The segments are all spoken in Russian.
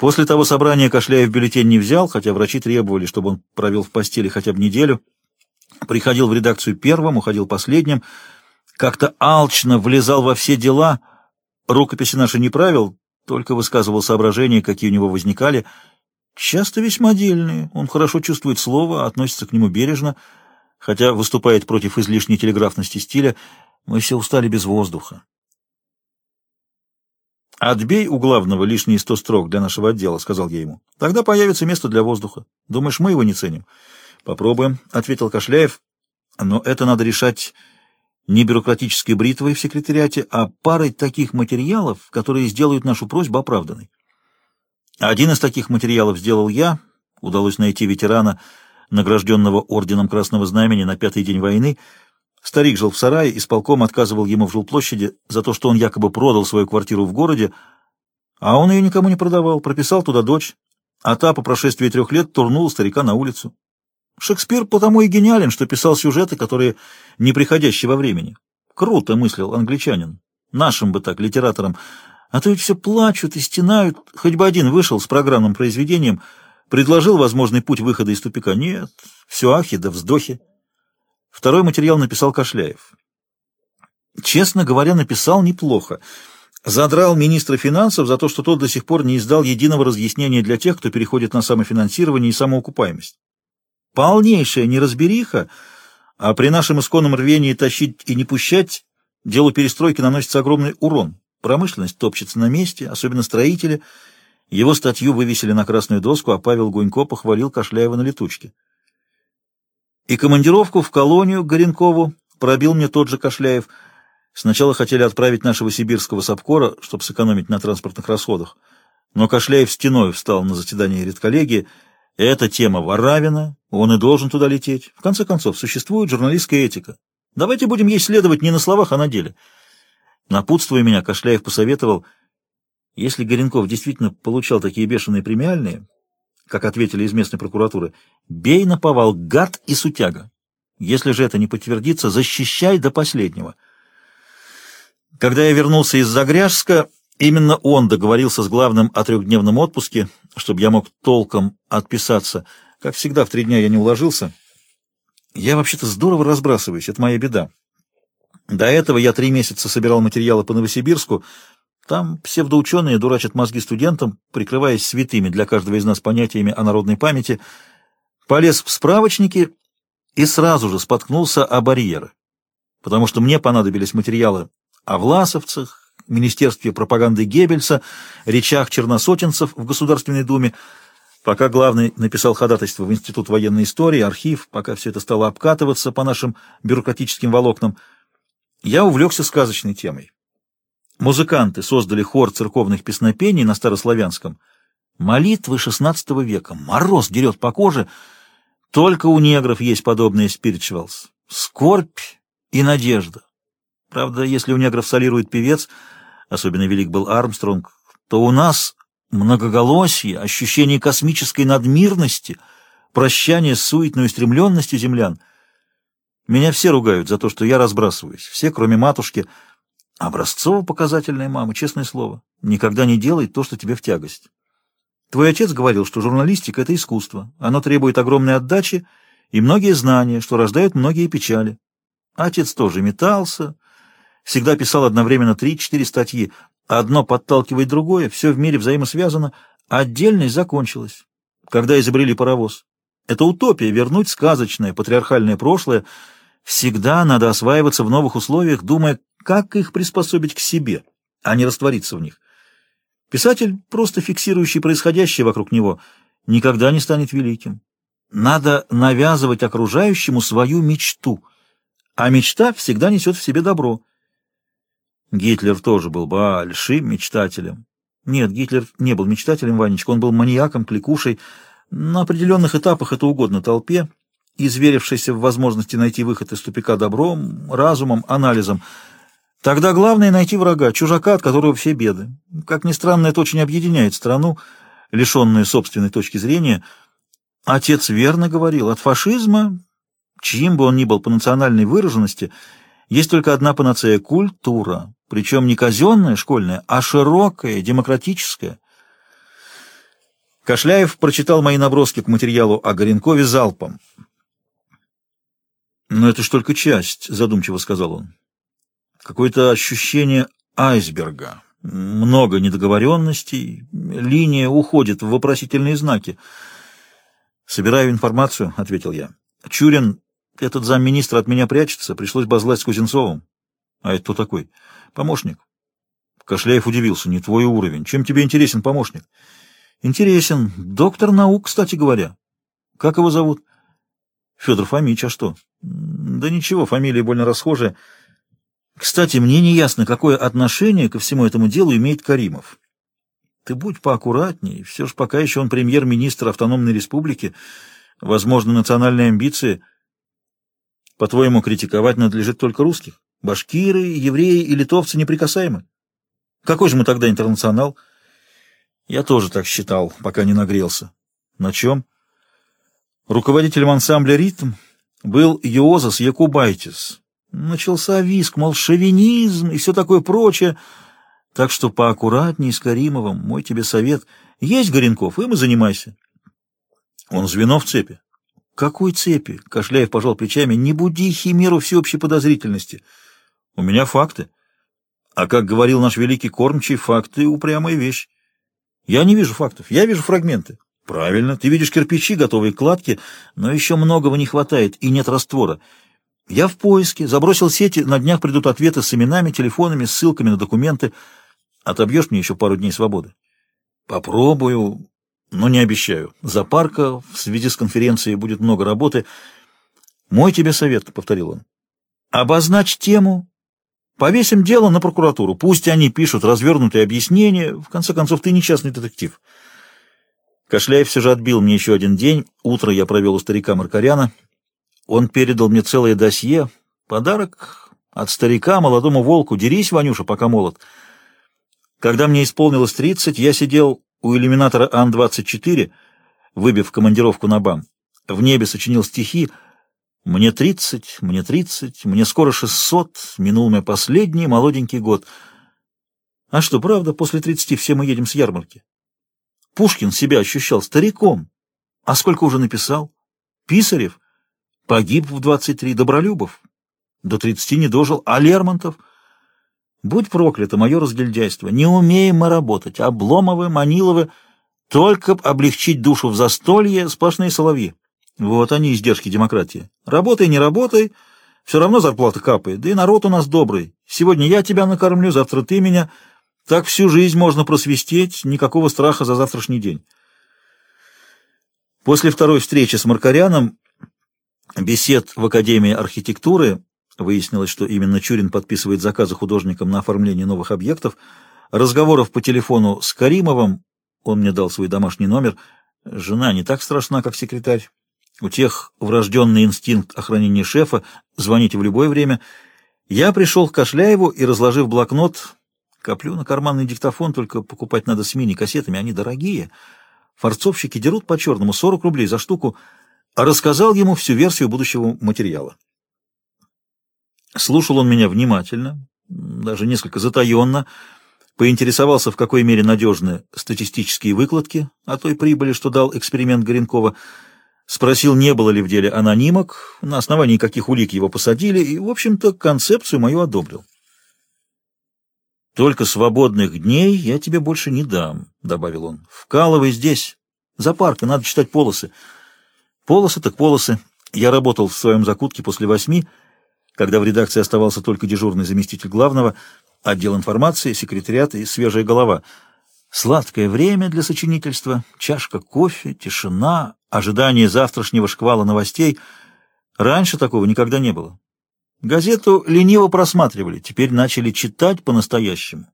После того собрания Кошляев бюллетень не взял, хотя врачи требовали, чтобы он провел в постели хотя бы неделю. Приходил в редакцию первым, уходил последним. Как-то алчно влезал во все дела. Рукописи наши не правил, только высказывал соображения, какие у него возникали. Часто весьма дельные. Он хорошо чувствует слово, относится к нему бережно, хотя выступает против излишней телеграфности стиля. Мы все устали без воздуха. «Отбей у главного лишние сто строк для нашего отдела», — сказал я ему. «Тогда появится место для воздуха. Думаешь, мы его не ценим?» «Попробуем», — ответил Кошляев. «Но это надо решать не бюрократической бритвой в секретариате, а парой таких материалов, которые сделают нашу просьбу оправданной». Один из таких материалов сделал я. Удалось найти ветерана, награжденного орденом Красного Знамени на пятый день войны, — Старик жил в сарае, исполком отказывал ему в жилплощади за то, что он якобы продал свою квартиру в городе, а он ее никому не продавал, прописал туда дочь, а та по прошествии трех лет турнула старика на улицу. Шекспир потому и гениален, что писал сюжеты, которые не приходящие во времени. Круто мыслил англичанин. Нашим бы так, литераторам. А то ведь все плачут и стенают. Хоть бы один вышел с программным произведением, предложил возможный путь выхода из тупика. Нет, все ахи да вздохи. Второй материал написал Кошляев. Честно говоря, написал неплохо. Задрал министра финансов за то, что тот до сих пор не издал единого разъяснения для тех, кто переходит на самофинансирование и самоокупаемость. Полнейшая неразбериха, а при нашем исконном рвении тащить и не пущать, делу перестройки наносится огромный урон. Промышленность топчется на месте, особенно строители. Его статью вывесили на красную доску, а Павел Гунько похвалил Кошляева на летучке. И командировку в колонию Горенкову пробил мне тот же Кошляев. Сначала хотели отправить нашего сибирского сапкора, чтобы сэкономить на транспортных расходах. Но Кошляев стеной встал на заседание редколлегии. Эта тема Варавина, он и должен туда лететь. В конце концов, существует журналистская этика. Давайте будем ей следовать не на словах, а на деле. Напутствуя меня, Кошляев посоветовал, если Горенков действительно получал такие бешеные премиальные, как ответили из местной прокуратуры, бей на повал, гад и сутяга. Если же это не подтвердится, защищай до последнего. Когда я вернулся из Загряжска, именно он договорился с главным о трехдневном отпуске, чтобы я мог толком отписаться. Как всегда, в три дня я не уложился. Я вообще-то здорово разбрасываюсь, это моя беда. До этого я три месяца собирал материалы по Новосибирску, там псевдоученые дурачат мозги студентам, прикрываясь святыми для каждого из нас понятиями о народной памяти, полез в справочники и сразу же споткнулся о барьеры, потому что мне понадобились материалы о власовцах, Министерстве пропаганды Геббельса, речах черносотенцев в Государственной Думе, пока главный написал ходатайство в Институт военной истории, архив, пока все это стало обкатываться по нашим бюрократическим волокнам, я увлекся сказочной темой. Музыканты создали хор церковных песнопений на старославянском. Молитвы XVI века. Мороз дерет по коже. Только у негров есть подобные спиричуалс. Скорбь и надежда. Правда, если у негров солирует певец, особенно велик был Армстронг, то у нас многоголосие, ощущение космической надмирности, прощание с суетной устремленностью землян. Меня все ругают за то, что я разбрасываюсь. Все, кроме матушки — Образцово-показательная мама, честное слово. Никогда не делай то, что тебе в тягость. Твой отец говорил, что журналистика — это искусство. Оно требует огромной отдачи и многие знания, что рождают многие печали. Отец тоже метался, всегда писал одновременно три-четыре статьи. Одно подталкивает другое, все в мире взаимосвязано. Отдельность закончилась, когда изобрели паровоз. Это утопия — вернуть сказочное патриархальное прошлое. Всегда надо осваиваться в новых условиях, думая, как их приспособить к себе, а не раствориться в них? Писатель, просто фиксирующий происходящее вокруг него, никогда не станет великим. Надо навязывать окружающему свою мечту, а мечта всегда несет в себе добро. Гитлер тоже был большим мечтателем. Нет, Гитлер не был мечтателем, Ванечка, он был маньяком, кликушей. На определенных этапах это угодно толпе, изверившейся в возможности найти выход из тупика добром, разумом, анализом – Тогда главное найти врага, чужака, от которого все беды. Как ни странно, это очень объединяет страну, лишенную собственной точки зрения. Отец верно говорил, от фашизма, чьим бы он ни был по национальной выраженности, есть только одна панацея — культура, причем не казенная, школьная, а широкая, демократическая. Кошляев прочитал мои наброски к материалу о Горенкове залпом. «Но это ж только часть», — задумчиво сказал он. «Какое-то ощущение айсберга. Много недоговоренностей. Линия уходит в вопросительные знаки». «Собираю информацию», — ответил я. «Чурин, этот замминистра от меня прячется. Пришлось базлать с Кузнецовым». «А это кто такой?» «Помощник». Кошляев удивился. «Не твой уровень. Чем тебе интересен помощник?» «Интересен. Доктор наук, кстати говоря». «Как его зовут?» «Федор Фомич. А что?» «Да ничего, фамилия больно расхожая. Кстати, мне не ясно, какое отношение ко всему этому делу имеет Каримов». Ты будь поаккуратней, все же пока еще он премьер-министр автономной республики, возможно, национальные амбиции. По-твоему, критиковать надлежит только русских? Башкиры, евреи и литовцы неприкасаемы? Какой же мы тогда интернационал? Я тоже так считал, пока не нагрелся. На чем? Руководителем ансамбля «Ритм» был Йозас Якубайтис. Начался виск, мол, шовинизм и все такое прочее — так что поаккуратней с Каримовым, мой тебе совет. Есть Горенков, им и занимайся. Он звено в цепи. Какой цепи? Кошляев пожал плечами. Не буди химеру всеобщей подозрительности. У меня факты. А как говорил наш великий кормчий, факты — упрямая вещь. Я не вижу фактов, я вижу фрагменты. Правильно, ты видишь кирпичи, готовые кладки, но еще многого не хватает и нет раствора. Я в поиске, забросил сети, на днях придут ответы с именами, телефонами, ссылками на документы — Отобьешь мне еще пару дней свободы? Попробую, но не обещаю. За парка в связи с конференцией будет много работы. Мой тебе совет, — повторил он. Обозначь тему. Повесим дело на прокуратуру. Пусть они пишут развернутые объяснения. В конце концов, ты не частный детектив. Кошляев все же отбил мне еще один день. Утро я провел у старика Маркаряна. Он передал мне целое досье. Подарок от старика молодому волку. Дерись, Ванюша, пока молод. Когда мне исполнилось 30, я сидел у иллюминатора Ан-24, выбив командировку на БАМ. В небе сочинил стихи «Мне 30, мне 30, мне скоро 600, минул мой последний молоденький год». А что, правда, после 30 все мы едем с ярмарки? Пушкин себя ощущал стариком. А сколько уже написал? Писарев погиб в 23, Добролюбов до 30 не дожил, а Лермонтов — Будь проклято мое разгильдяйство. Не умеем мы работать. Обломовы, Маниловы. Только б облегчить душу в застолье сплошные соловьи. Вот они, издержки демократии. Работай, не работай, все равно зарплата капает. Да и народ у нас добрый. Сегодня я тебя накормлю, завтра ты меня. Так всю жизнь можно просвистеть, никакого страха за завтрашний день. После второй встречи с Маркаряном, бесед в Академии архитектуры, Выяснилось, что именно Чурин подписывает заказы художникам на оформление новых объектов. Разговоров по телефону с Каримовым, он мне дал свой домашний номер, жена не так страшна, как секретарь. У тех врожденный инстинкт охранения шефа, звоните в любое время. Я пришел к Кошляеву и, разложив блокнот, коплю на карманный диктофон, только покупать надо с мини-кассетами, они дорогие. Форцовщики дерут по-черному 40 рублей за штуку, рассказал ему всю версию будущего материала. Слушал он меня внимательно, даже несколько затаенно, поинтересовался, в какой мере надежны статистические выкладки о той прибыли, что дал эксперимент Горенкова, спросил, не было ли в деле анонимок, на основании каких улик его посадили, и, в общем-то, концепцию мою одобрил. «Только свободных дней я тебе больше не дам», — добавил он. «Вкалывай здесь, за паркой, надо читать полосы». «Полосы так полосы». Я работал в своем закутке после восьми, — когда в редакции оставался только дежурный заместитель главного, отдел информации, секретариат и свежая голова. Сладкое время для сочинительства, чашка кофе, тишина, ожидание завтрашнего шквала новостей. Раньше такого никогда не было. Газету лениво просматривали, теперь начали читать по-настоящему.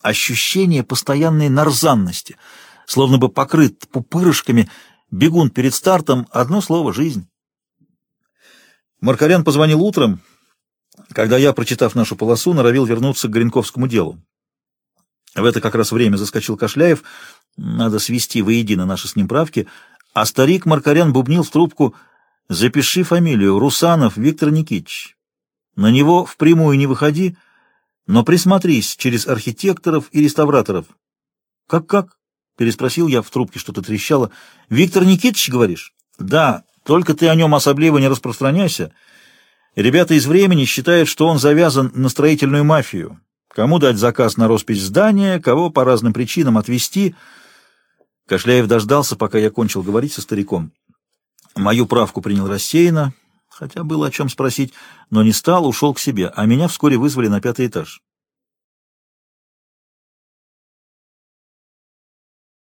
Ощущение постоянной нарзанности, словно бы покрыт пупырышками, бегун перед стартом, одно слово — жизнь. Маркарян позвонил утром, когда я, прочитав нашу полосу, норовил вернуться к Гринковскому делу. В это как раз время заскочил Кошляев, надо свести воедино наши с ним правки, а старик Маркарян бубнил в трубку «Запиши фамилию, Русанов Виктор Никитич. На него впрямую не выходи, но присмотрись через архитекторов и реставраторов». «Как-как?» — переспросил я, в трубке что-то трещало. «Виктор Никитич, говоришь?» «Да, только ты о нем особливо не распространяйся. Ребята из времени считают, что он завязан на строительную мафию. Кому дать заказ на роспись здания, кого по разным причинам отвезти». Кошляев дождался, пока я кончил говорить со стариком. Мою правку принял рассеянно, хотя было о чем спросить, но не стал, ушел к себе, а меня вскоре вызвали на пятый этаж.